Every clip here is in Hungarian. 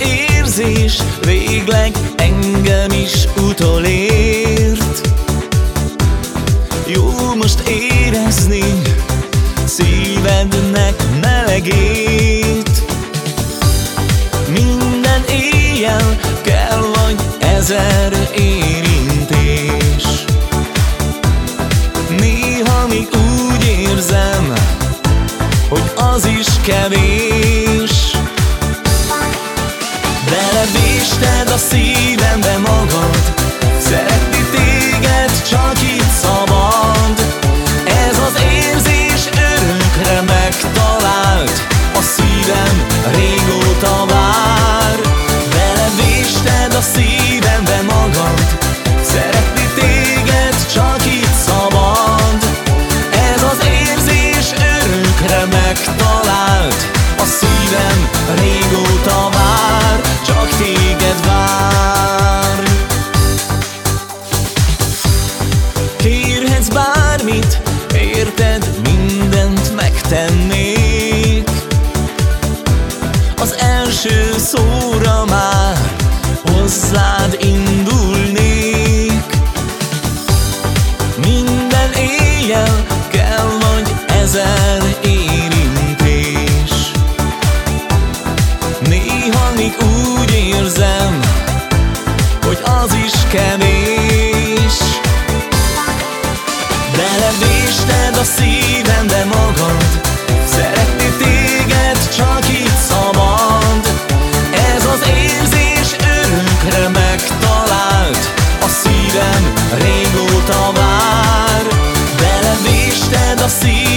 érzés végleg engem is utolért. Jó most érezni szívednek melegét. Minden éjjel kell vagy ezer érintés Belevésted a szívembe magad. Szeretni téged csak itt szabad. Ez az érzés örökre megtalált. A szívem régóta vár. Belevésted a szívembe magad. Szeretni téged csak itt szabad. Ez az érzés örökre megtalált. A szívem régóta vár. Csak téged vár. Kérhetsz bármit, érted, mindent megtennék. Az első szóra már hozzád indulnék. Minden éjjel kell, vagy ezer az is kevés. Belevésted a szívembe magad Szeretni téged csak itt szabad. Ez az érzés örökre megtalált A szívem régóta vár. Belevésted a szívembe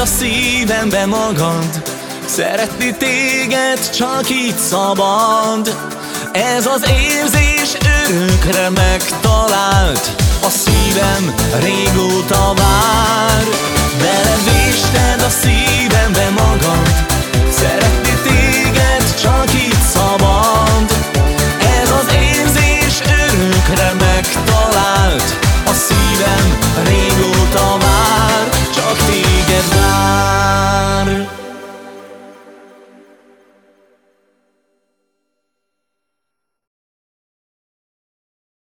a szívembe magad. Szeretni téged csak így szabad. Ez az érzés örökre megtalált. A szívem régóta vár